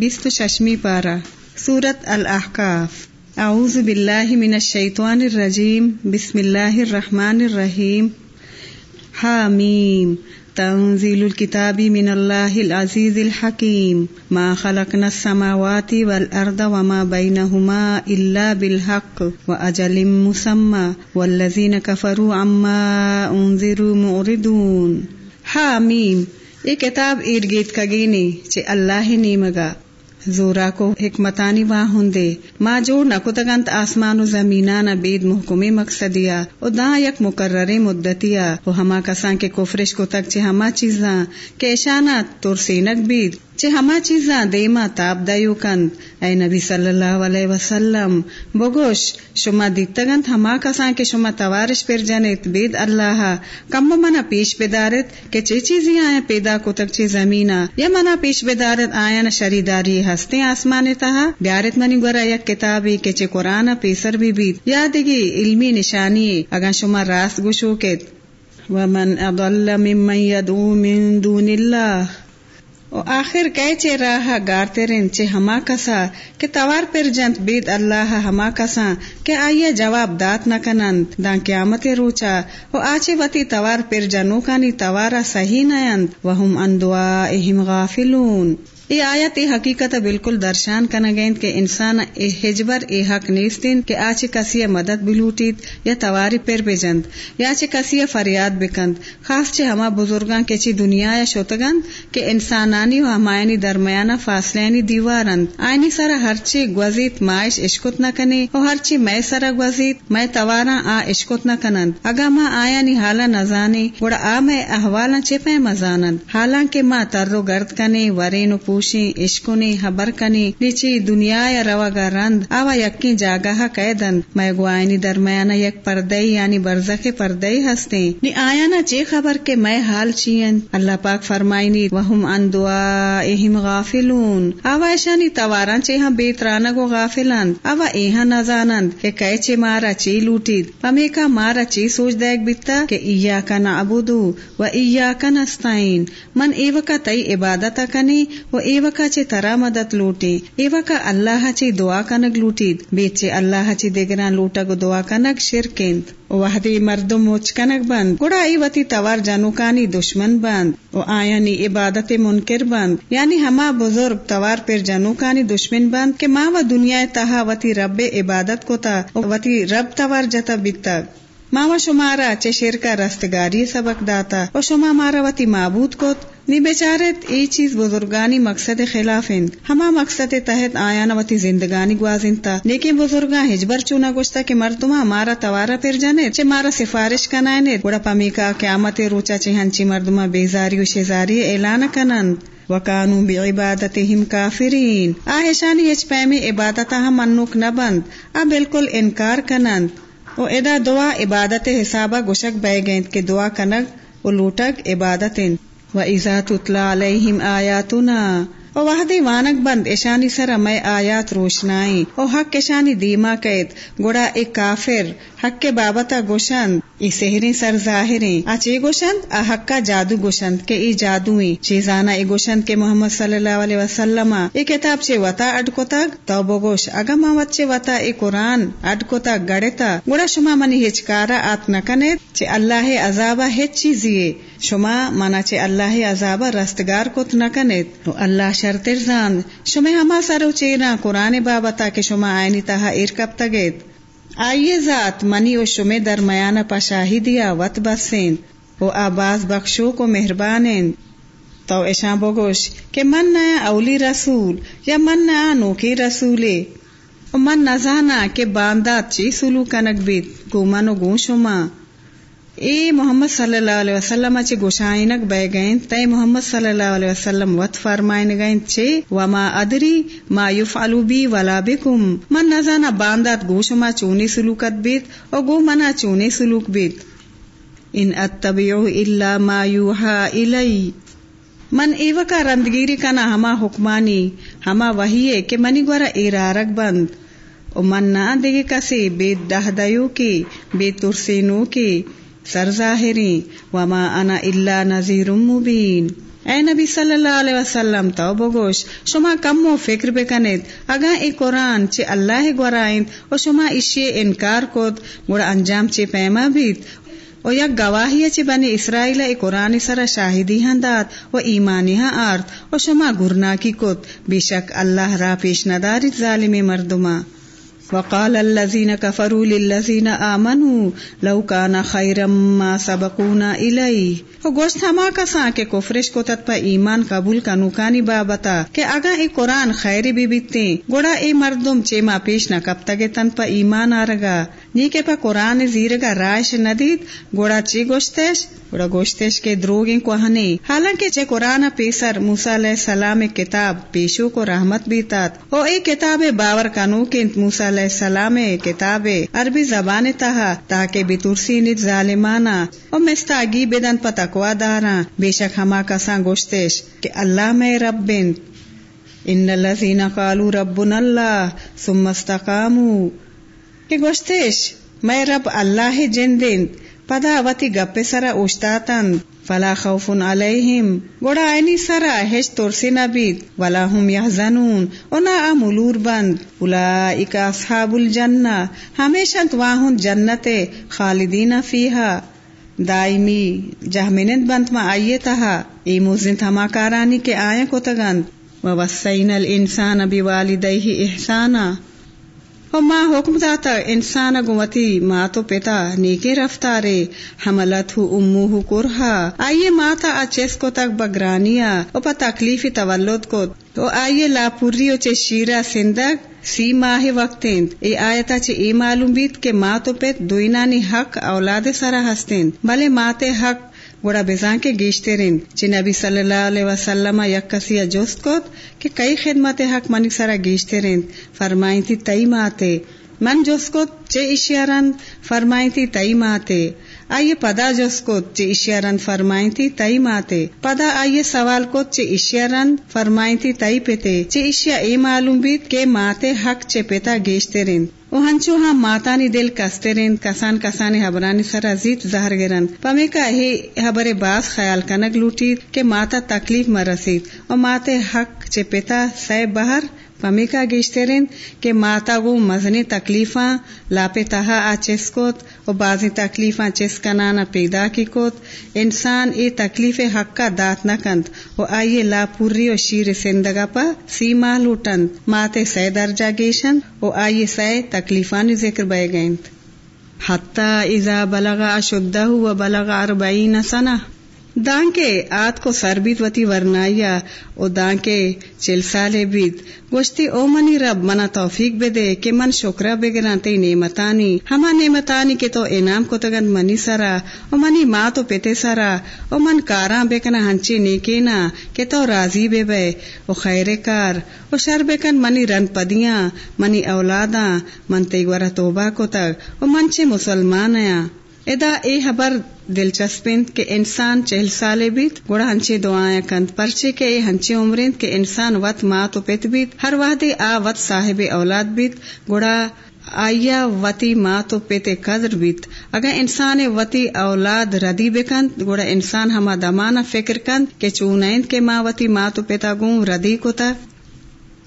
بیست ششمی پارا سورت الأحقاف. أعوذ باللہ من الشیطان الرجیم بسم اللہ الرحمن الرحیم حامیم تنزیل الكتاب من اللہ العزیز الحکیم ما خلقنا السماوات والأرض وما بینهما إلا بالحق وأجل مسمى. والذین کفروا عما أنذروا معرضون. حامیم یہ کتاب ارگیت کگینی چے اللہ نیمگا زورا کو حکمتانی واہ ہندے۔ ما جوڑ نہ کتگنت آسمان و زمینان بید محکمی مقصدیا۔ او دا یک مقرر مدتیا۔ او ہما کسان کے کفرش کو تک چے ہما چیزاں۔ کے اشانات ترسینک بید۔ چے ہما چیزاں دیما تاب دیو کند۔ اے نبی صلی اللہ علیہ وسلم، بگوش، شما دیتگنت ہما کسان کے شما توارش پر جنت بید اللہ۔ کم منا پیش بدارت کہ چے چیزی آئیں پیدا کو تک چے زمینا یا منا پیش بدارت آئین شریداری ہستے آسمان تہا۔ بیارت منی گورا یک کتابی کہ چے قرآن پیسر بھی بید۔ یادگی علمی نشانی اگا شما راست گوشو کت ومن اضل ممن يدعو من دون اللہ۔ او آخر کہے چے راہ گارتے رن چے ہما کسا، کہ توار پر جنت بید اللہ ہما کسا، کہ آئیے جواب دات نہ کنند دان قیامت روچا۔ او آچے وتی توار پر جنو کانی توارا صحیح نیند وہم ان دعائہم غافلون۔ یہ آیت ای حقیقت بالکل درشان کنا گیند کہ انسان اے ہجبر اے حق نیستین کہ آچے کسی مدد بلوٹید یا تواری پر بجند یا چے کسی فریاد بکند خاص چے ہما بزرگاں کے چی دنیا یا شوتگند کہ انسانانی و ہمائنی درمیانا فاصلینی دیوارند۔ آئینی سارا ہرچی گوزیت مائش اشکت نہ کنے و ہرچی میں سارا گوزیت، میں توارا آ اشکت نہ کنند۔ اگا ما آیا نی حالا نزانی گوڑا آ میں احوالا چے پہ مزانند۔ حالانکہ ما ترو گرد کنے ورینو عشقنی حبر کنی نیچی دنیا یا روا رند آوا یکی جاگاہ قیدن میں گوائنی درمیان یک پردئی یعنی برزخ پردئی ہستے نی آیا نا چے خبر کے میں حال چین اللہ پاک فرمائنی وہم ان دعا اہم غافلون آوا ایشانی تواران چے ہاں بیترانگ و غافلند آوا ایہاں نزانند کہ کئے چے مارا چی لوٹید پمی کا مارا چی سوچ دیکھ بیتا کہ ایا کا نعبدو و ایا کا نستعین من ایوکا تئی عبادت کنی و ایوکا چے ترا مدد لوٹی ایوکا اللہ چے دعا کنگ لوٹید بیچ چے اللہ چے دیگران لوٹا گو دعا کنگ شرکند وحدی مردم موچ کنگ بند گڑا ای وتی توار جانوکانی دشمن بند او آیانی عبادت منکر بند یعنی ہما بزرگ توار پر جانوکانی دشمن بند کہ ماں و دنیا تہا وتی رب عبادت کو تا وتی رب توار جتا بیتا ماوا شمارا چے شیر کا رستگاری سبق داتا و شما مارا وتی معبود کو نی بیچارت ای چیز بزرگانی مقصد خلاف ہما مقصد تحت آیا نوتی زندگانی گوازن تا. لیکن بزرگاں ہجبر چونا گوشتا کہ مردما ہمارا توارا پھر جانے چے مارا سفارش کنائنے گوڑا پمی کا قیامت روچا چے ہنچی مردما بیزاری و شزاری اعلان کنند. وکانو بعبادتهم کافرین. آہشانی اچ پیمی عبادتا ہم منوک نبند آ بالکل انکار کنند. او ادا دعا عبادت حسابہ گشک بے گیند کے دعا کنگ و لوٹک عبادتن۔ و ایزا تتلا علیہم آیاتنا او وحدی وانک بند اشانی سر میں آیات روشنائی۔ او حق اشانی دیما قید گوڑا ایک کافر، حق کے بابتا گوشند۔ ای سہری سر ظاہریں اچے گوشند؟ ا حق کا جادو گوشند کے ای جادوئی۔ چیزانا ای گوشند کے محمد صلی اللہ علیہ وسلم۔ ای کتاب چے وتا اڈ کو تک تو بگوش اگا ما چے وتا ای قرآن اڈ کو تک گڑتا۔ گوڑا شما منی ہچکارا آت نکنے چے اللہ عذابا ہچ چیزیے شما منا چے اللہ عذابا رستگار کت نکنت اللہ شرطر زان شما ہما سرو چینا قرآن بابتا کہ شما آئینی تہا ارکب تگید آئیے ذات منی و شمے درمیان پشاہی دیا وط بسین۔ وہ آباز بخشو کو مہربان تو ایشاں بگوش کہ من نیا اولی رسول یا من نیا نوکی رسولے۔ من نزانا کہ باندات چی سلو کنک بیت گومن و گون شما۔ اے محمد صلی اللہ علیہ وسلم چے گوشائنک بے گئیں تے محمد صلی اللہ علیہ وسلم وط فرمائن گئیں چے وما ادری ما یفعلو بی ولا بکم۔ من نزانا باندات گوش ما چونی سلوکت بیت، او گو منا چونی سلوک بیت۔ ان اتبعو الا ما یوحا الی۔ من ایوکا رندگیری کنا ہما حکمانی، ہما وحیے کہ منی گورا ایرارک بند۔ او من نا دیگے کسی بیت دہ دیو کی بیت ترسینو کی سر ظاہری وما انا الا نذیر مبین اے نبی صلی اللہ علیہ وسلم تو بگوش شما کم و فکر بکنید۔ اگا ای قرآن چے اللہ گورائند و شما اشی انکار کود گوڑا انجام چے پیما بیت و یک گواہی چے بنی اسرائیل ای قرآن سر شاہدی ہاں داد و ایمانی ہاں آرت و شما گرنا کی کت بے شک اللہ را پیش ندارت ظالم مردما وقال الذين كفروا للذين آمنوا لو كان خيرا ما سبقونا إليه. وہ گوشت ہما کساں کے کفرش کو تت پا ایمان قبول کا نوکانی بابتا کہ اگا ای قرآن خیری بھی بیتے گوڑا ای مردم چیما پیش نہ کب تگے تن پا ایمان آرگا۔ نی کے پا قرآن زیرگا رائش ندید گوڑا چی گوشتش گوڑا گوشتش کے دروگیں کو ہنے حالانکہ چے قرآن پیسر موسیٰ علیہ السلام کتاب پیشو کو رحمت بیتات او ای کتاب باور کنو کے موسیٰ علیہ السلام کتاب عربی زبان تہا تاکہ بترسی نت ظالمانا او مستاگی بدن پتک تقوا دارا بے شک ہما کساں گوشتش کہ اللہ میں رب بن ان الذين قالوا ربنا اللہ ثم استقاموا کہ گوشتش میں رب اللہ جن دن پدا وتی گپ سرا اوشتاتن فلا خوف علیہم۔ گوڑا اینی سرا ہیچ ترسی نبید ولا ہم یحزنون۔ اونا ملور بند۔ اولئک اصحاب الجنہ ہمیشہ تواہن جنت خالدین فیہا۔ دائمی جہمنت بنت ما آئیے تہا ای موزن تھما کارانی کے آئیں کو تگند۔ و وسین الانسان بوالدیہ احسانا۔ ماں حکم داتا، انسان گوتی ماں تو پتا نیکے رفتارے، حملت ہو، امو کرہا۔ آئیے ماتا اچیس کو تک بگرانیا و پا تکلیفی تولد کو۔ تو آئیے لاپوری و چے شیرہ سندگ، سی ماہ وقت ای آیتا چے ای معلوم بیت کہ ماں تو پیت دوینانی حق اولاد سارا ہستین بلے ماتے حق گوڑا بزان کے گیشتے رین چی نبی صلی اللہ علیہ وسلم یک کسی جوست کوت کہ کئی خدمت حق منی سارا گیشتے رین فرمائیں تھی تئی ماتے۔ من جوست کوت چے اشیاران فرمائیں تھی تئی ماتے۔ آئیے پدا جس کو چے اشیارن فرمائیں تھی تئی ماتے۔ پدا آئیے سوال کو چے اشیارن فرمائیں تھی تئی پیتے۔ چے اشیا اے معلوم بیت کے ماتے حق چے پیتا گیشتے رین۔ او ہنچو ہاں ماتانی دل کستے رین، کسان کسانی حبرانی سرا زیت زہر گرن۔ پمی کا ہی حبر باس خیال کنگ لوٹی کہ ماتا تکلیف مرسید اور ماتے حق چے پیتا سہ بہر۔ پمی کا گیشتے رین کہ ماتا گو مزنی تکلیفاں، لاپے تہا آ چسکوت و بعضی تکلیفاں چسکنانا پیدا کی کوت۔ انسان ای تکلیف حق کا دات نہ کند۔ و آئیے لا پوری و شیر سندگا پا سیما لوٹند۔ ماتے سی درجہ گیشن۔ و آئیے سی تکلیفان ذکر بے گئند۔ حتی اذا بلغ اشدہ و بلغ اربعین سنہ۔ دان کے آت کو سر بیت وتی ورنایا او دان کے چل سالے بیت گوشتی او منی رب، منا توفیق بے دے کہ من شکرہ بے گران تی نعمتانی۔ ہما نعمتانی کے تو انعام کو تگن منی سرا۔ او منی ماں تو پیتے سرا۔ او من کاراں بے کنا ہنچی نیکینا کہ تو راضی بے بے۔ او خیر کار۔ او شر بے کن منی رن پدیاں۔ منی اولادا من تی گورا توبہ کو تگ۔ او من چے مسلمان ادا اے حبر دلچسپند کہ انسان چہل سالے بیت گوڑا ہنچے دعائیں کند پرچے کے اے ہنچے عمرند کہ انسان وط ماں تو پیت بیت، ہر وحدے آ وط صاحب اولاد بیت گوڑا آیا وتی ماں تو پیتے قدر بیت۔ اگر انسان وتی اولاد ردی بکند گوڑا انسان ہما دمانا فکر کند کہ چونائند کے ماں وتی ماں تو پیتا گون ردی کو تا۔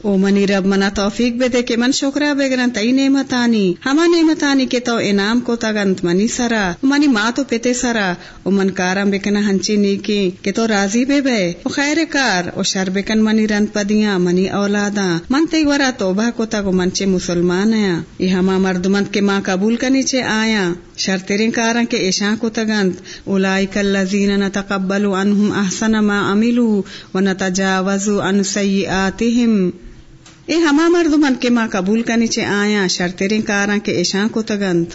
او منی رب منا توفیق بے دے کہ من شکرا بے گرن تئی نعمتانی ہما نعمتانی کے تو انعام کو تگنت منی سرا منی ماں تو پیتے سرا او من کارم بکنا ہنچی نیکی کہ تو راضی بے بے او خیر کار او شر بکن منی رنت پدیاں منی اولادا من تی ورا توبہ کو تگو منچے مسلمان آیا یہ ہما مردمند کے ماں قبول کنی چے آیا شرطرین کارن کے ایشان کو تگنت اولائک اللذین نتقبل عنہم احسن ما عملو ونتجاوزو عن سیئاتہم اے ہما مردمن کے ماں قبول کنی چے آیا شرطرین کاراں کے ایشان کو تگند۔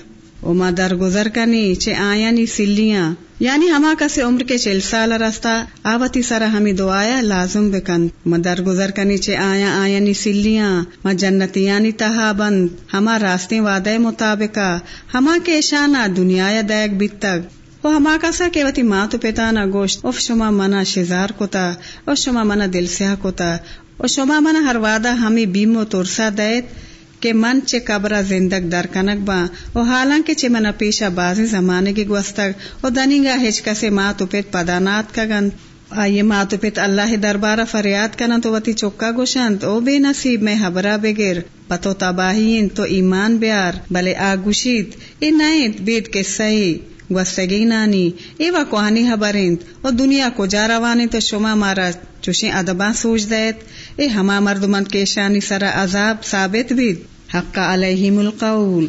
او ماں درگزر کنی چے آیا نی سلیاں۔ یعنی ہما کسے عمر کے چل سال رستا آوتی سارا ہمیں دعایا لازم بکن ما درگزر کنی چے آیا آیا نی سلیاں۔ ما جنتیانی تہا بند۔ ہما راستے وعدے مطابقہ۔ ہما کے ایشانا دنیا دیکھ بیتگ۔ وہ ہما کسا کے وتی ماں تو پیتانا گوشت۔ اف شما منا شزار کوتا۔ اف شما منا دل سیاہ کوتا۔ و شما من ہر وعدہ ہمیں بیم و ترسا دیت کہ من چے قبرہ زندگ در کنک با و حالانکہ چے من پیشا بازی زمانے کی گوستگ و دنیگا ہچ کسے ماں تو پیت پدانات کا گند آئیے ماتو پت اللہ دربارہ فریاد کرنا تو وتی چکا گوشنت او بے نصیب میں حبرا بگر پتو تباہین تو ایمان بیار. بلے آگوشید. اے نائت بید کے صحیح گوستگی نانی. ای وا کوہانی حبرند او دنیا کو جاروانی تو شما مارا چوشیں ادباں سوچ دیت اے ہما مردمند کے شانی سرا عذاب ثابت بھی حق علیہم القول۔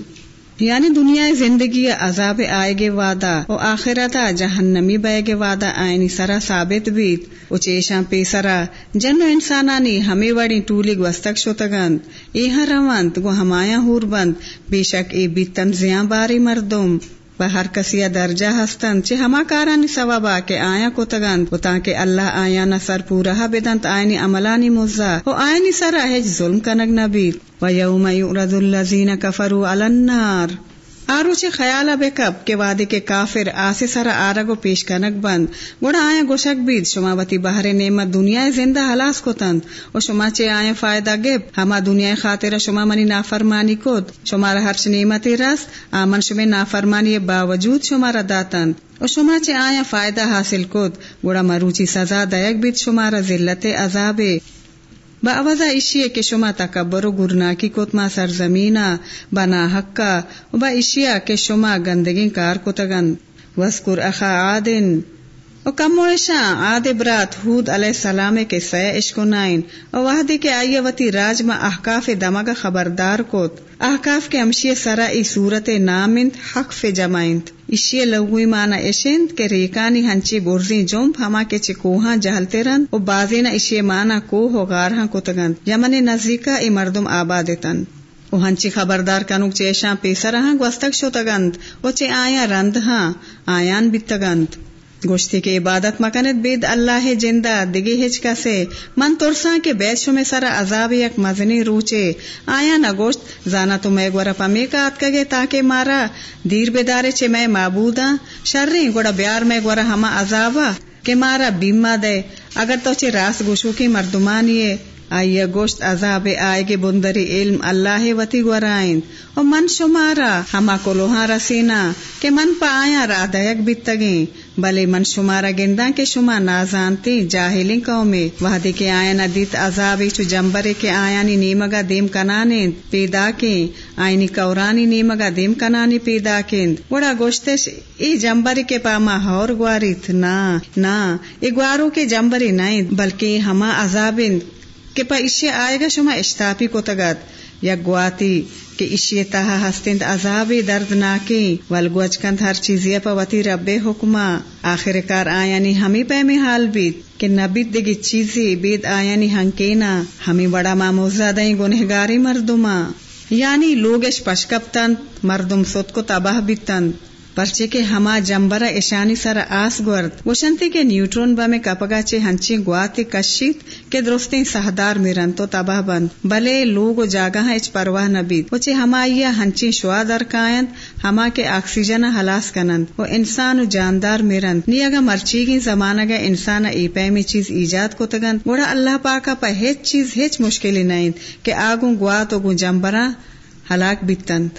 یعنی دنیا زندگی عذاب آئے گے وعدہ او آخرت جہنمی بے گے وعدہ آئینی سرا ثابت بیت او چیشاں پی سرا جنو انسانانی ہمیں وڑی ٹولی گوستک شتگند۔ اے ہاں روانت گو ہمایا ہور بند۔ بے شک اے بیتن زیاں باری مردم۔ ہر کسی درجہ ہستن چے ہما کارانی ثوابا کے آیا کو تگند تاکہ اللہ آیا نہ سر پورا بدنت آئینی عملانی مزا وہ آئینی سر ہج ظلم کنگ نبی و یوم یعرض الذین کفروا علی النار آروچے خیال بے کب کے وعدے کے کافر آسے سرا آرگو پیش کنک بند۔ گوڑا آیا گوشک بید شما وتی بہر نعمت دنیا زندہ حلاس کو تند۔ و شما چے آیا فائدہ گب ہما دنیا خاطر شما منی نافرمانی کود۔ شما را ہرچ نعمت رست آمن شما نافرمانی باوجود شما را داتند و شما چے آیا فائدہ حاصل کود۔ گوڑا مروچی سزا دیک بید شما را ذلت عذابے۔ با اوزا اشیے کے شما تکبر و گرنا کی کوتما سرزمینا بنا حقا و با اشیا کے شما گندگی کار کتگن۔ وسکر اخا عادن۔ و کموشا آد برات حود علیہ السلام کے سہ عشق نائن و وحدی کے آئیے وتی راج ما احکاف دماغ خبردار کوت احکاف کے امشی سرا ای صورت نامند حق فی جمائند اشی لغوی مانا اشند کے ریکانی ہنچی برزی جمپ ہما کے چکوہاں جہلتے رن و بازی نہ اشی مانا کوہ و غارہاں کتگند یمن نزدیکا ای مردم آبادتن و ہنچی خبردار کنوک چیشاں پیسرہاں گوستک شتگند و چے آیا رندہاں آیان بیتگند گوشتی کے عبادت مکنت بید اللہ جندہ دگی ہچ سے من ترساں کے بیت شمی سر عذاب یک مزنی روچے۔ آیا نہ گوشت، زانا تو میں گورا پمی کا آت کگے تاکہ مارا۔ دیر بیدارے چے میں معبودا شرری گوڑا بیار میں گورا ہما عذابا۔ کہ مارا بیما دے۔ اگر تو چے راس گوشو کی مردمانیے آئیے گوشت عذاب آئے گے بندری علم، اللہ وتی گورائن اور من شمارا، ہما کو لوہا رسینا، کہ من پا آیا را دیک بیتگیں بلے من شمارا گندا کے شما نازانتی جاہلی قومی وحدی کے آیا ندیت عذابی، چو جمبرے کے آیانی نیمگا دیم کنانے پیدا کے آئینی کورانی نیمگا دیم کنانی پیدا کند وڑا گوشتش، ای جمبری کے پاما ہور گواریت۔ نا نا، ای گوارو کے جمبری نہیں بلکہ ہما عذابند کہ پا اشی آئے گا شما اشتاپی کو تگت یا گواتی کہ اشی تہا ہستند عذاب دردناکی والگوچ کند ہر چیزی پا وتی رب حکما آخر کار آیانی ہمی پہ میں حال بیت کہ نبیت دگی چیزی بید آیانی ہنکینا ہمی بڑا ماموزہ دیں گنہگاری مردما یعنی لوگش پشکپتن، مردم سوت کو تباہ بیتن پرچے کے ہما جمبرا ایشانی سر آس گورد، وشنتی کے نیوٹرون با میں کپگا چے ہنچی گواتی کشید کے درستی سہدار میرن تو تباہ بند۔ بلے لوگ و جاگا اچ پرواہ نبید وچے ہما یہ ہنچی شوا در کائند ہما کے آکسیجن ہلاس کنند۔ و انسان و جاندار میرند۔ نی اگا مرچی گی زمانہ گا انسان ای پے میں چیز ایجاد کو تگند گوڑا اللہ پاکا پا ہیچ چیز ہیچ مشکلی نہیں کہ آگوں گوات و گو جمبرا ہلاک بیتند۔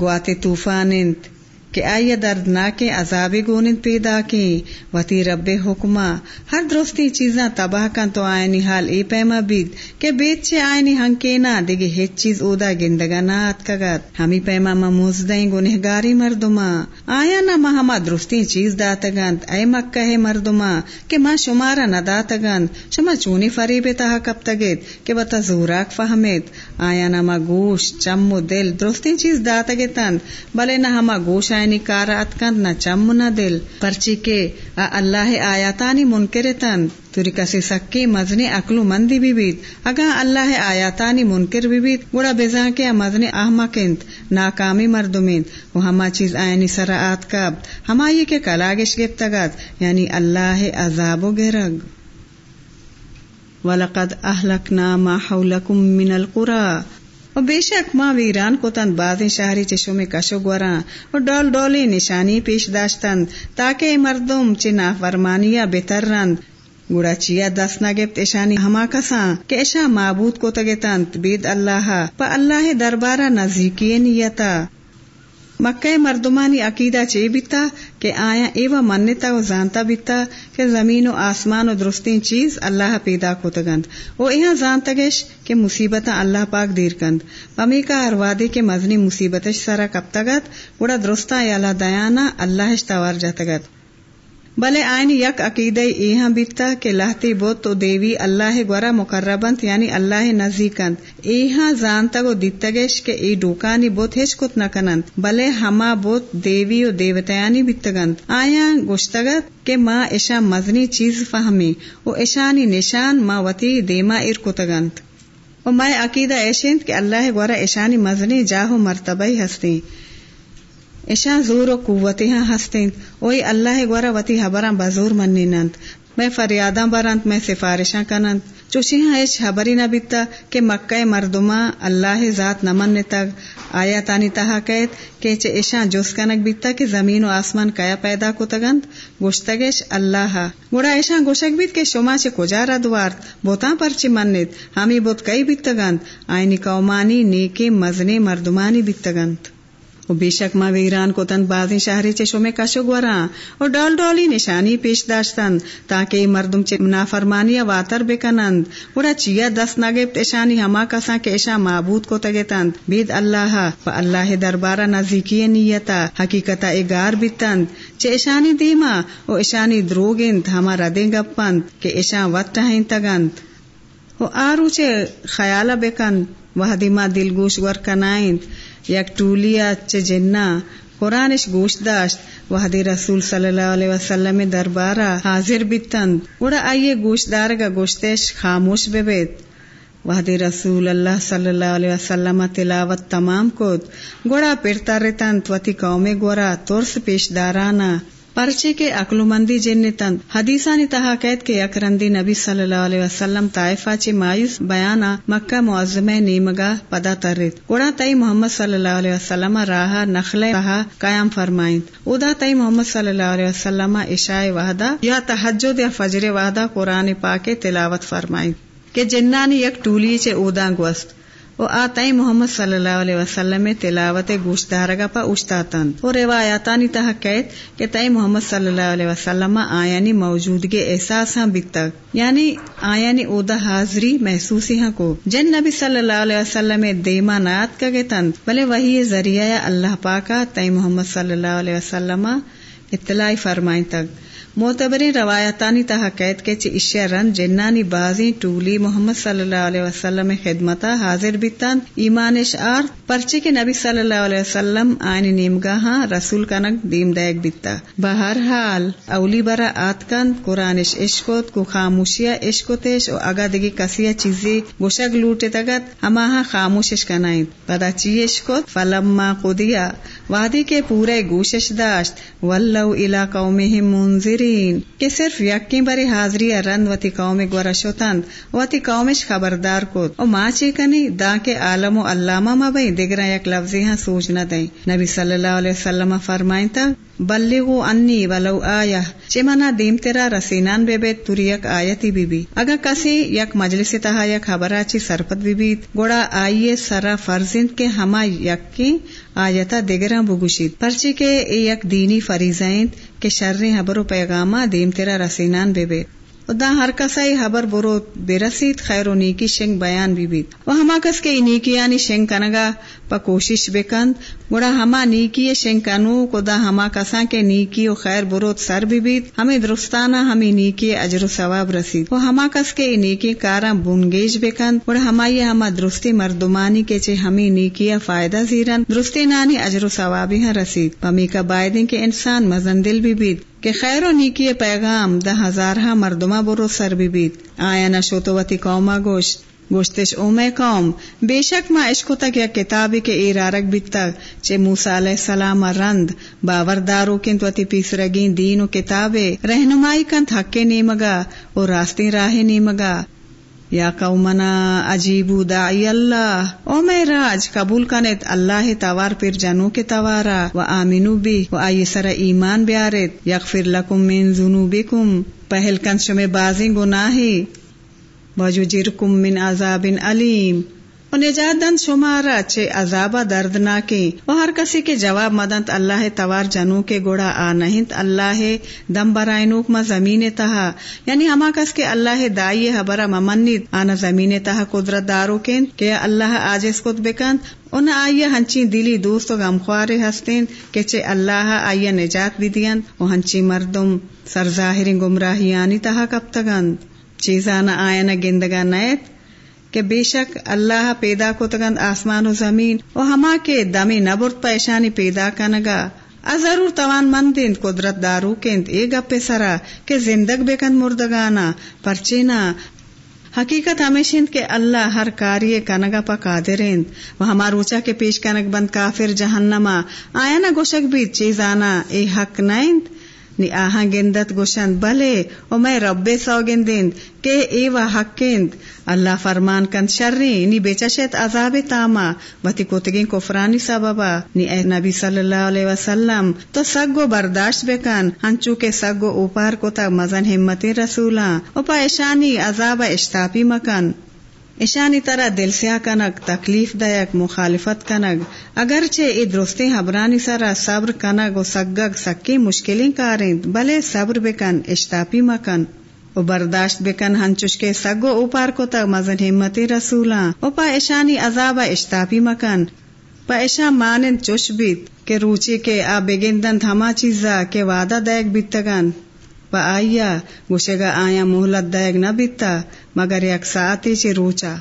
گواتے طوفانند کہ آئیے دردناک عذاب گونند پیدا کی وتی رب حکما ہر درستی چیزاں تباہ کن تو آئینی حال ای پیما بید۔ کہ بیت چے آئینی ہنکینا دیگے ہیچ چیز اودا گندگا نات کگت ہمی پیما مموز دیں گنہگاری مردما آیا نا ما ہما درستی چیز داتگند اے مکہ مردما کہ ما شمارا نہ داتگند شما چونی فریب تہا کب تگید، کہ بتا زوراک فہمید۔ آیا نا ما گوش، چم دل درستی چیز داتگتند بلے نہ ہما گوش آئے کارات کند نہ چم نہ دل۔ پرچی کے اللہ آیاتانی منکر تن توری کسی سکی مزنی اکلو مندی بھی بیت۔ اگا اللہ آیاتانی منکر بھی بیت۔ گوڑا بزا کے مزنی احمقند ناکامی مردمین وہ ہما چیز آئینی سرعات کب ہما یہ کہ کلاگش گفتگت یعنی اللہ عذاب و گرگ۔ وَلَقَدْ أَهْلَكْنَا مَا حَوْلَكُمْ مِنَ الْقُرَى۔ اور بے شک ماں ویران کو تن باز شہری چشم میں کشو گوراں اور ڈول ڈولی نشانی پیش داشتن تاکہ مردم چنا فرمانیا بہتر رند گوڑا چیا دس نہ گپت ایشانی ہما کساں کہ ایشا معبود کو تگے تنت بید اللہ پا اللہ دربارہ نزدیکی نیتا مکہ مردمانی عقیدہ چے بیتا کہ آیا ایوا منتا و زانتا بیتا کہ زمین و آسمان و درستین چیز اللہ پیدا کو وہ یہاں زانتا گش کہ مصیبت اللہ پاک دیر کند پمی کا ہر وادی کے مزنی مصیبت سرا کپتگت تگت گڑا درستا یا دیانا اللہ توار جاتگت بلے آئین یک عقید ایہاں بیتا کہ لہتی بوت تو دیوی اللہ گورا مقربنت یعنی اللہ نزدیکنت ایہاں زانتا گو دیتگش کہ ای ڈوکانی بوت ہیچ کت نکنند بلے ہما بوت دیوی و دیوتیانی بیتگند آیا گشتگت کہ ماں ایشا مزنی چیز فہمی و ایشانی نشان ماں وتی دیما ار کتگند۔ و میں عقیدہ ایشند کہ اللہ گورا ایشانی مزنی جاہو مرتبہ ہستی۔ ایشا زور و قوت ہاں ہستیں وہی اللہ گورا وتی حبراں بزور مننند میں فریاداں برانت میں سفارشاں کنند چوشی ہاں ایش حبری نہ بیتا کہ مکہ مردما اللہ ذات نہ من تک آیا تانی تہا قید کہ چے ایشاں جوس کنک بیتا کہ زمین و آسمان کیا پیدا کو تگند گوشتگش اللہ گوڑا ایشاں گوشک بیت کہ شما چے کجا دوارت بوتاں پر چی منت ہمی بوت کئی بیتگند آئینی قومانی نیکی مزنی مردمانی بیتگند و بے شک ماں ویران کو تن بازی شہری چشو میں کشو گوراں اور ڈال ڈالی نشانی پیش داشتن تاکہ مردم چے نافرمانی واتر بکنند۔ وڑا چیا دست نگیب اشانی ہما کساں کے اشا معبود کو تگتند بید اللہ و اللہ دربارہ نزدیکی نیتا، حقیقتا اگار بیتند۔ چے اشانی دیما و اشانی دروگند، ہما ردیں گپند کہ اشان وقت ٹہین تگند۔ و آرو چے خیالہ بکند وہ دیما دل گوش ور کنائند۔ یک ٹولیا اچھے جنا قرآنش گوش داشت وحدی رسول صلی اللہ علیہ وسلم دربارہ حاضر بیتند گوڑا آئیے گوش دارگا گوشتش خاموش بیت وحدی رسول اللہ صلی اللہ علیہ وسلم تلاوت تمام کود گوڑا پیرتا رتند وتی قوم گورا ترس پیش دارانا پرچے کے عقل مندی جن تن حدیثانی تہا قید کے اکرندی نبی صلی اللہ علیہ وسلم طائفہ چے مایوس بیانا مکہ معظم نیمگا پدا ترت گوڑا تئی محمد صلی اللہ علیہ وسلم راہ نخل رہا قیام فرمائیں ادا تئی محمد صلی اللہ علیہ وسلم عشاء وحدہ یا تحجد یا فجر وحدہ قرآن پاک تلاوت فرمائیں کہ جنانی یک ٹولی چے ادا گوست و آتائی محمد صلی اللہ علیہ وسلم تلاوت گوشت دارگا پا اشتاتن و روایاتانی تہ کہ تائی محمد صلی اللہ علیہ وسلم آیانی موجودگی احساس ہاں بکتک یعنی آیانی اودا حاضری محسوسی ہاں کو۔ جن نبی صلی اللہ علیہ وسلم دیما نات کا گے تن بلے وہی ذریعہ اللہ پاکا تائی محمد صلی اللہ علیہ وسلم اطلاعی فرمائیں تک۔ معتبری روایتانی تہا قید کے اشیا رن جنانی بازی ٹولی محمد صلی اللہ علیہ وسلم خدمتا حاضر بیتن ایمانش آر پرچے کے نبی صلی اللہ علیہ وسلم آئین نیمگاہ رسول کنک دیم دیک بیتا۔ بہرحال اولی برا آت کن قرآنش عشقت کو خاموشیا عشقتش و اگا دگی کسیا چیزی گوشک لوٹے تگت ہما خاموشش کنائیں پدا چی عشقت فلما قدیا وادی کے پورے گوشش داشت۔ ولو الى قومہم منظرین کہ صرف یقین بری حاضری رند وتی قوم گورا شوتند وتی قومش خبردار کو او ماں کنی دا کے عالم و علامہ ما بھائی دیگر یک لفظی ہاں سوچ نہ دیں۔ نبی صلی اللہ علیہ وسلم فرمائیں تا بلغو انی ولو آیا چمنا دیم تیرا رسینان بے بے تریک آیتی بی بی اگر کسی یک مجلس تہا یک خبر چی سرپت بی بی گوڑا آئیے سرا فرزند کے ہما یک کی آیتا دیگراں بگوشید پرچی کے یک دینی فریزائند کہ شر حبر و پیغامہ دیم تیرا رسینان بے بے دا ہر کسائی حبر برو بے رسید خیر و نیکی شنگ بیان بھی بیت۔ وہ ہما کس کے نیکی یعنی شنگ کنگا پا کوشش بکند۔ گوڑا ہما نیکی شنگ کنو کو دا ہما کسا کے نیکی و خیر بروت سر بھی بیت۔ ہمیں درستانہ ہمیں نیکی اجر و ثواب رسید۔ وہ ہما کس کے نیکی کارا بنگیج بکند۔ گوڑا ہما یہ ہما درستی مردمانی کے چے ہمیں نیکی فائدہ زیرن۔ درستی نانی اجر و ثوابی ہاں رسید۔ پمی کا بائدیں کے انسان مزندل بھی بیت۔ کہ خیر و نیکی پیغام دا ہزارہ مردمہ برو سر بھی بیت آیا نہ قوما گوشت گوشتش اوم، قوم۔ بے شک ما عشق تک یا کتابی کے ایرارک بیتا چے موسیٰ علیہ السلام رند باوردارو کنت وتی پیس رگین دین و کتابے۔ رہنمائی کنت حق نیمگا اور راستی راہ نیمگا۔ یا قومنا عجیبو داعی اللہ، او میں راج، قبول کنت اللہ توار پر جنو کے توارا، و آمینو بی، و آئی سر ایمان بیارت یغفر لکم من ذنوبکم پہل کنس شمی بازی گناہی وجرکم من عذاب علیم۔ و نجات دند شمارا چے عذابہ دردناکی و ہر کسی کے جواب مدنت اللہ توار جنو کے گوڑا آ نہنت اللہ دم برائنوک ما زمین تہا۔ یعنی ہما کس کے اللہ دائی حبرا ممنید آنا زمین تہا قدرت دارو کن کہ اللہ آجز کت بکند ان آئیے ہنچی دلی دوست و غمخوارے ہستین کہ چے اللہ آئیے نجات بھی دین و ہنچی مردم سرظاہری گمراہیانی تہا کب تگند چیزانا آئینا گندگا نیت۔ کہ بے شک اللہ پیدا کو تگند آسمان و زمین و ہما کے دمی نبرت پیشانی پیدا کنگا۔ ضرور توان مندند قدرت دارو کند اے گپ سرا کہ زندگ بکند مردگانا۔ پرچینا حقیقت ہمیشند کہ اللہ ہر کاری کنگا پا قادرند و ہمار اوچا کے پیش کنگ بند کافر جہنما۔ آیا نا گوشک بھی چیزانا۔ اے حق نائند۔ نی آہاں گندت گوشند بلے او میں رب سو گندند کہ اے و حقند اللہ فرمان کند شرری نی بیچشت عذاب تاما وتی کوتگین کفرانی سببا نی اے نبی صلی اللہ علیہ وسلم تو سگو برداشت بکن ہنچو کے سگو اوپار کو تک مزن ہمت رسولاں او پا ایشانی عذاب اشتاپی مکن ایشانی طرح دل سیا کنگ، تکلیف دایک مخالفت کنگ۔ اگرچہ ای درستی حبرانی سرا صبر کنگ و سگگ سکی مشکلیں کارند بلے صبر بکن، اشتاپی مکن۔ او برداشت بکن ہنچش کے سگو اوپار کو تک مزن ہمتی رسولاں او پا ایشانی عذاب اشتاپی مکن۔ پا ایشا مانند چش بیت، کہ روچی کے آ بگندن ہما چیزا کے وعدہ دیکھ بیتگن و آیا گوشے گا آیا محلت دائگ نہ بیتا مگر یک ساعتی چی روچا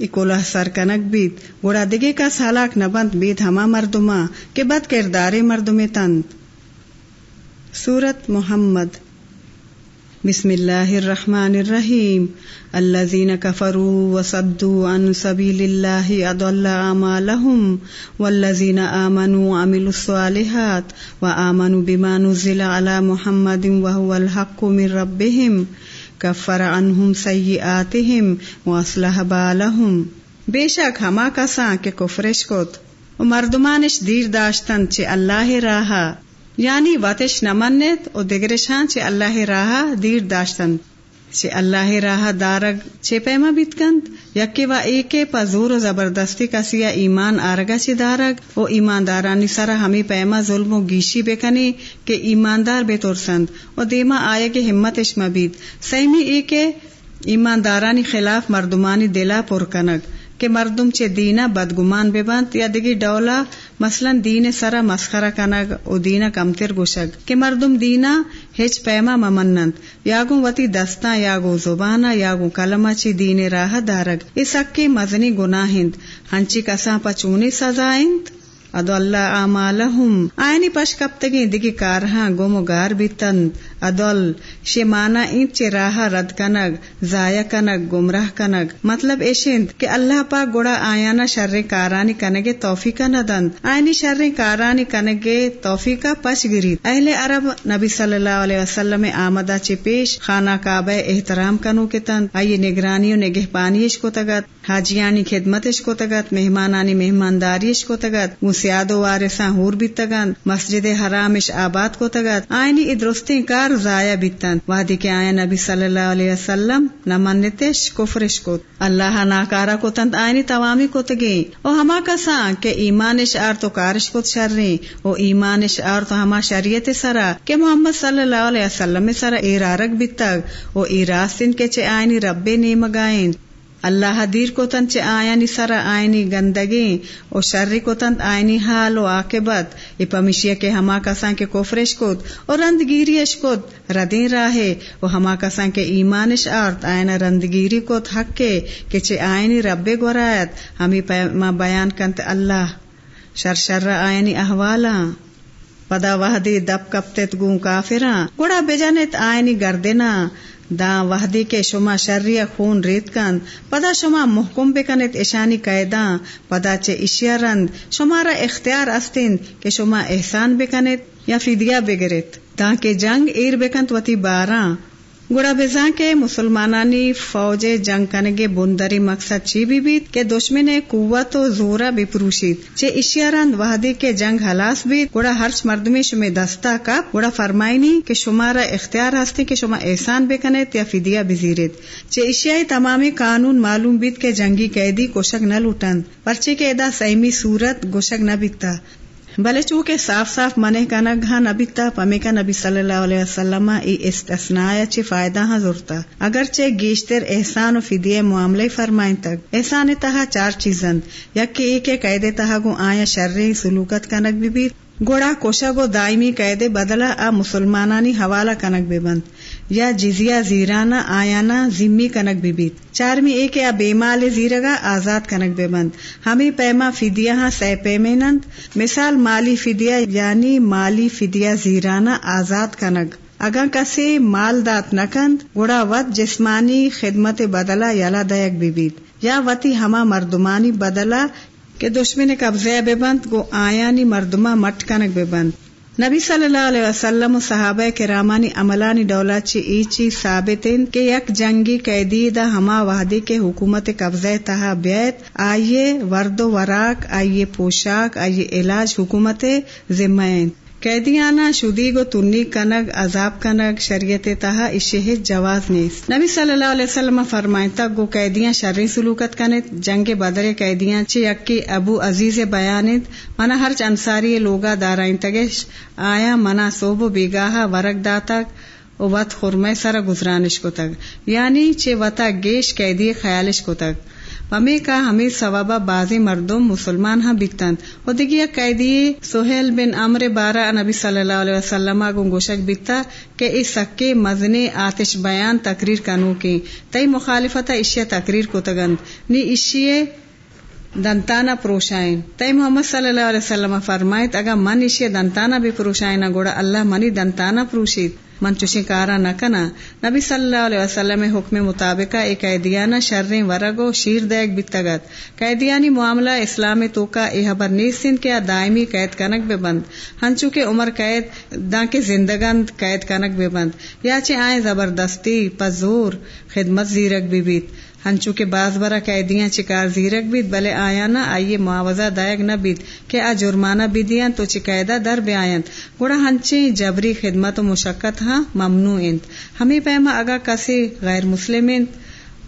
اکولہ سر کنک بیت گوڑا دگے کا سالاک نہ بند بیت ہما مردما کے بد کردار مردم تند سورت محمد بسم اللہ الرحمن الرحیم. الذين كفروا وصدوا عن سبيل الله اضل اعمالهم والذين امنوا وعملوا الصالحات وامنوا بما نزل على محمد وهو الحق من ربهم كفر عنهم سيئاتهم واصلح بالهم بے شک ہما کساں کے کفرش کت و مردمانش دیر داشتن چے اللہ راہا. یعنی واتش نمنت او دگرشان چه اللہ راہ دیر داشتن چه اللہ راہ دارگ چه پیما بیتکند۔ یکی و ایکے پا زور و زبردستی کسیا ایمان آرگا چه دارگ۔ او ایماندارانی سرا ہمی پیما ظلم و گیشی بکنی کہ ایماندار بے ترسند و دیما آئے کے ہمتش مبید۔ سیمی ایکے ایماندارانی خلاف مردمانی دلا پر کنگ کہ مردم چے دینا بدگمان ببند یا دگی ڈولا مثلا دین سرا مسخرہ کنگ او دینا کمتر گوشگ، کہ مردم دینا ہچ پیما ممنند یاگو وتی دستا یاگو زبانا یاگو کلمہ چی دین راہ دارگ۔ اس اکی مزنی گناہند، ہنچی کساں پچونی سزائند؟ ادو اللہ آمالہم۔ آئینی پش کپتگی دگی کارہاں گومو گار بیتند۔ ادول شیمانا اینت چے راہ رد کنگ، ضائع کنگ، گمراہ کنگ۔ مطلب ایشند کہ اللہ پاک گوڑا آیانا شر کارانی کنگے توفیقہ ندند آئینی شر کارانی کنگے توفیقہ پش گری اہل عرب نبی صلی اللہ علیہ وسلم آمدہ چے پیش خانہ کعبہ احترام کنو کے تند آئیے نگرانی و نگہ پانیش کو تگت، حاجیانی خدمتش کو تگت، مہمانانی مہمانداریش کو تگت۔ مسیاد و وارثاں ہور بھی تگند مسجد حرامش آباد کو تگت۔ آئینی ادرستی کار ضائع بیتن۔ وادی کے آئین نبی صلی اللہ علیہ وسلم، نہ منتش، کفرش کو اللہ ناکارا کو تند آئینی توامی کو تگی او ہما کساں کہ ایمانش آر تو کارش کو شرری او ایمانش آر تو ہما شریعت سرا۔ کہ محمد صلی اللہ علیہ وسلم سرا ایرارک بیتگ۔ او ایراستن کے چے آئینی رب نیمگائیں اللہ دیر کو تن چے آئینی سر آئینی گندگی او شر کو تن آئینی حال و عاقبت۔ ای پمیشیا کے ہما کسان کے کوفرش کود اور رندگیریش کود۔ ردین راہے و ہما کسان کے ایمانش آرت آئین رندگیری کود حق کے کہ چے آئینی رب گورایت۔ ہمی بیان کنت اللہ۔ شر شر آئینی احوالا۔ پدا وحدی دب کپتت گون کافراں۔ گوڑا بجانت آئینی گردنا دا وحدی کے شما شریہ خون ریت کند پدا شما محکم بکنید اشانی قیدان پدا چے اشیا رند شمارا اختیار استین کہ شما احسان بکنید یا فیدیا بگرت تاکہ جنگ ایر بکند وتی باراں گڑا بزا کے مسلمانانی فوج جنگ کنگے بندری مقصد چی بھی بیت کہ دشمن قوت و زورا بھی پروشید۔ چے اشیاران وحدی کے جنگ ہلاس بیت، گڑا ہرچ مردمی شمی دستا کا گڑا فرمائنی کہ شمارا اختیار ہستی کہ شما احسان بے کنے یا فدیہ بزیرت چے اشیائی تمامی قانون معلوم بیت کے جنگی قیدی کوشک نہ لوٹن پرچے کے ادا سیمی صورت گوشک نہ بیتا۔ بلے چونکہ صاف صاف منے کا نہ گھا نبی تا پمی کا نبی صلی اللہ علیہ وسلم ای استثناء چی فائدہ ہاں ضرورتا۔ اگرچہ گیشتر احسان و فدیے معاملے فرمائیں تک۔ احسان تہا چار چیزن یک کہ ایک قید تہا گو آیا شرری سلوکت کنک بھی بھی۔ گوڑا کوشا گو دائمی قید بدلا آ مسلمانانی حوالہ کنک بے بند۔ یا جزیا زیرانہ آیانا ذمی کنک بھی بیت۔ چارمی ایک یا بے مال زیرگا آزاد کنک بے بند۔ ہمیں پیما فدیا ہاں سہ پیمینند مثال مالی فدیا یعنی مالی فدیا زیرانہ آزاد کنک۔ اگا کسی مال دات نکند گڑا وط جسمانی خدمت بدلا یلا دیک بھی بیت۔ یا وتی ہما مردمانی بدلا کہ دشمن قبضے بے بند، گو آیانی مردما مٹ کنک بے بند۔ نبی صلی اللہ علیہ وسلم و صحابہ کے رامانی ڈولا چی ایچی ثابتین کہ یک جنگی قیدی دا ہما وحدی کے حکومت قبضہ تہا بیت، آئیے ورد و وراک، آئیے پوشاک، آئیے علاج حکومت ذمین قیدیانا شدی گو تنی کنگ، عذاب کنگ، شریعت تہا اشہ جواز نیس۔ نبی صلی اللہ علیہ وسلم فرمائیں تک گو قیدیاں شرری سلوکت کنت جنگ بدر قیدیاں چی یکی ابو عزیز بیانت منا ہر انصاری لوگا دارائیں تگش، آیا منا صوب و بیگاہا ورک داتک و وط خرمے سر گزرانش کو تک یعنی چے وطا گیش قیدی خیالش کو تک پمی کا ہمیں ثوابہ بازی مردم مسلمان ہاں بکتن و دیگیا قیدی سہیل بن امر بارہ نبی صلی اللہ علیہ وسلم گوشک بکتا کہ اس سکے مزنے آتش بیان تقریر کنو کی تئی مخالفت اشیاء تقریر کو تگند۔ نی اشیاء دنتانا پروشائن تئی محمد صلی اللہ علیہ وسلم فرمائت اگر من اشیاء دنتانا بھی پروشائن گوڑا اللہ منی دنتانا پروشید من چوشی کارا نہ کنا نبی صلی اللہ علیہ وسلم حکم مطابق ایک قیدیانہ شرری ورگو شیر دیگ بتگت قیدیانی معاملہ اسلام تو کا اے حبر نیسن کیا دائمی قید کنک بے بند ہنچو کے عمر قید دا کے زندگند قید کنک بے بند یا چے آئیں زبردستی پزور خدمت زیرک بھی بیت ہنچو کے باز برا قیدیاں چکار زیرک بیت بلے آیا نہ آئیے معاوضہ دائگ نہ بیت کہ آ جرمانہ بیدیاں تو چکیدہ در بے آئیں گوڑا ہنچے جبری خدمت و مشقت ہاں ممنوع انت ہمیں پیما اگا کسی غیر مسلم انت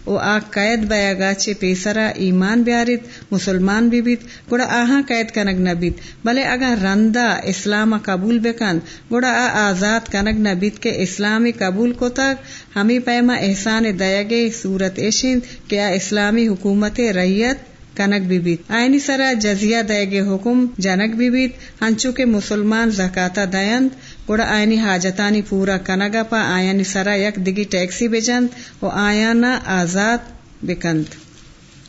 او آ قید بیا گاچے پیسرا ایمان بیارت مسلمان بھی بیت گوڑا آہاں قید کنگ نہ بیت بلے اگا رندا اسلام قبول بکن گوڑا آ آزاد کنگ نہ بیت کے اسلامی قبول کو تک ہمیں پیما احسان دیگے صورت ایشند کیا اسلامی حکومت ریت کنک بیبیت۔ آئینی سرا جزیہ دے گے حکم جنک بیبیت۔ ہنچو کے مسلمان زکاتا دیند گوڑا آئینی حاجتانی پورا کنگا پا آئینی سرا یک دگی ٹیکسی بجند و آیانا آزاد بکند۔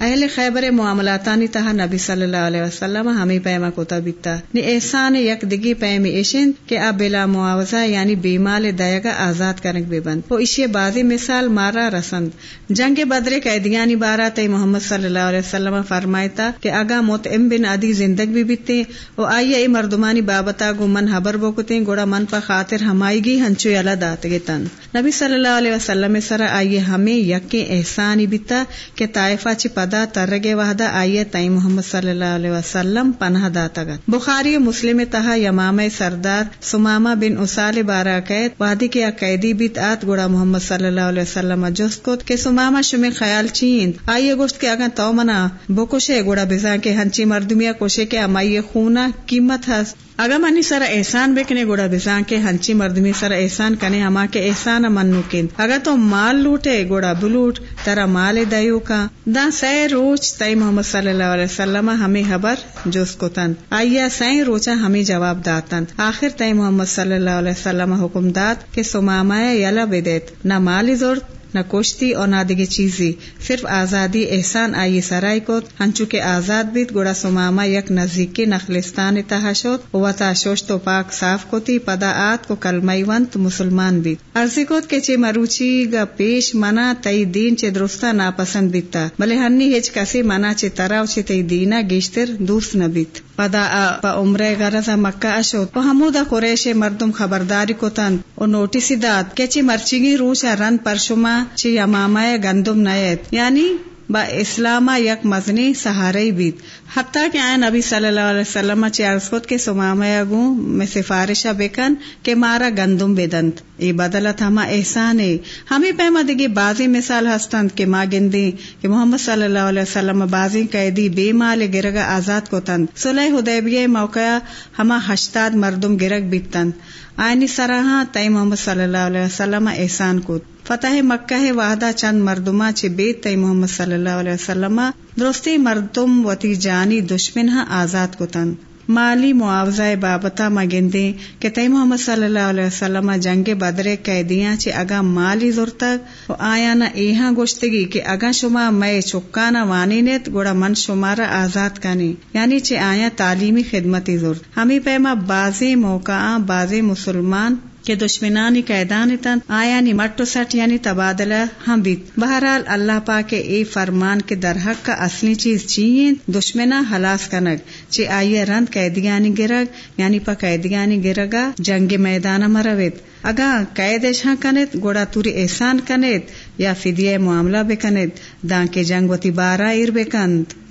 اہل خیبر معاملاتانی تہا نبی صلی اللہ علیہ وسلم ہمیں پیما کوتا بیتا۔ نی احسان یک دگی پیمی ایشن کہ اب بلا معاوضہ یعنی بیمال دیگا آزاد کرنک بے بند وہ اشی بازی مثال مارا رسند۔ جنگ بدر قیدیانی بارا تی محمد صلی اللہ علیہ وسلم فرمائتا کہ اگا متعم بن ادی زندگ بھی بیتے۔ او آئی ای مردمانی بابتا گو من حبر بوکتے، گوڑا من پا خاطر ہمائی گی ہنچو یلا دات گے تن نبی صلی اللہ علیہ وسلم سر آئیے ہمیں یک احسانی بیتا کہ طائفہ چی پدا ترگے وحدہ آئیے تئی محمد صلی اللہ علیہ وسلم پناہ داتا گت بخاری مسلم تہا یمام سردار سماما بن اسال بارہ قید وادی کے قیدی بیت آت گوڑا محمد صلی اللہ علیہ وسلم جست کو کہ سماما شمی خیال چیند آئیے گوشت کے اگر تو منا بکوشے گوڑا بزا کے ہنچی مردمیا کوشے کے امائی خونا قیمت ہست اگر منی سر احسان بکنے گوڑا بزان کے ہنچی مردمی سر احسان کنے ہما کے احسان منو کن اگر تو مال لوٹے گوڑا بلوٹ، ترا مال دیو کا۔ دا سی روچ تئی محمد صلی اللہ علیہ وسلم ہمیں خبر جوس کو تن۔ آئیا سی روچا ہمیں جواب داتن۔ آخر تئی محمد صلی اللہ علیہ وسلم حکم دات کے سماما یلا بدیت۔ نہ مالی زورت نہ کوشتی اور نہ دیگے چیزی صرف آزادی، احسان، آئی سرائی کو۔ ہنچو کے آزاد بیت گوڑا سماما یک نزدیک نخلستان تحشت و تاشوش تو پاک صاف کوتی پدا آت کو کلمئی ونت مسلمان بیت۔ عرضی کوت کے چے مروچی گا پیش منا تئی دین چے درستا ناپسند بیتا بلے ہنی ہچ کسی منا چے تراو چے تئی دینا گیشتر دوست نہ بیت۔ پدا پا عمرے غرض مکہ اشد و حمودہ قریش مردم خبرداری کو تن و نوٹیسی داد کہ چی مرچگی روش رند پر شما چی یمامہ گندم نیت یعنی با اسلامہ یک مزنی سہارے بیت حتیٰ کہ آئے نبی صلی اللہ علیہ وسلم عرض خود کے سمامہ گوں میں سفارشہ بکن کہ مارا گندم بدنت ای بدلت ہما احسان ہے۔ ہمیں پیما دگی بازی مثال ہستند کہ ماں گندی کہ محمد صلی اللہ علیہ وسلم بازی قیدی بے مال گرگا آزاد کو تند صلح حدیبیہ موقع ہما ہشتاد مردم گرگ بیتند۔ آئینی سراہاں تئی محمد صلی اللہ علیہ وسلم احسان کو فتح مکہ وحدہ چند مردما چھ بیت تئی محمد صلی اللہ علیہ وسلم درستی مردم وتی جانی دشمن ہاں آزاد کو تن۔ مالی معاوضہ بابتا مگندے کہ تئی محمد صلی اللہ علیہ وسلم جنگ بدرے قیدیاں چھ اگا مالی زورتک و آیا نہ ایہاں گوشتگی کہ اگا شما میں چکانا وانی نیت گوڑا من شمارا آزاد کنی یعنی چھ آیا تعلیمی خدمتی زورت ہمیں پیما بازی موقع بازی مسلمان کہ دشمنانی قیدان تن آیا نی مٹو سٹ یعنی تبادلہ ہم بیت بہرحال اللہ پاک اے فرمان کے درحق کا اصلی چیز چین دشمنا ہلاس کنگ چی آئیے رند قیدیانی گرگ یعنی پا قیدیانی گرگا جنگ میدان مروت اگا قید شاہ ہاں کنت گوڑا توری احسان کنت یا فدیہ معاملہ بکنت دان کے جنگ وتی بارا ایر بکند۔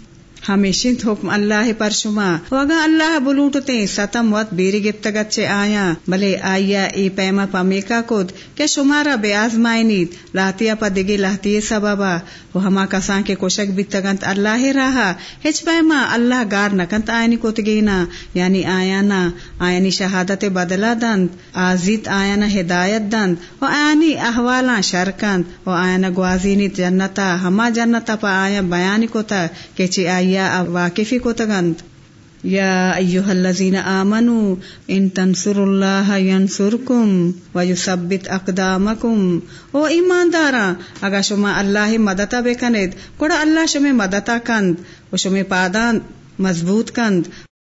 ہمیشہ حکم اللہ پر شما وگا اللہ بلوٹتے ستم وت بیری گپت گچے آیا بلے آیا ای پیما پمیکا کود کہ شمارا بے آزمائنیت لاہتیا پا دگی لاہتی سببا وہ ہما کسان کے کوشک بیتگنت اللہ راہا ہچ پیما اللہ گار نکنت آئینی کو تگینا یعنی آیا نا آئینی شہادت بدلا دند آزیت آیا نا ہدایت دند و آئینی احوالا شرکند و آیا گوازینی جنتا ہما جنتا پا آیا بیانی کو کہ چی آئی واقفی کو تگند. یا ایوہ الذین آمنوا ان تنصر اللہ ینصرکم ویثبت اقدامکم. او ایماندارا اگا شما اللہ مدتا بے کند کڑا اللہ شما مدتا کند، و شما پادان مضبوط کند.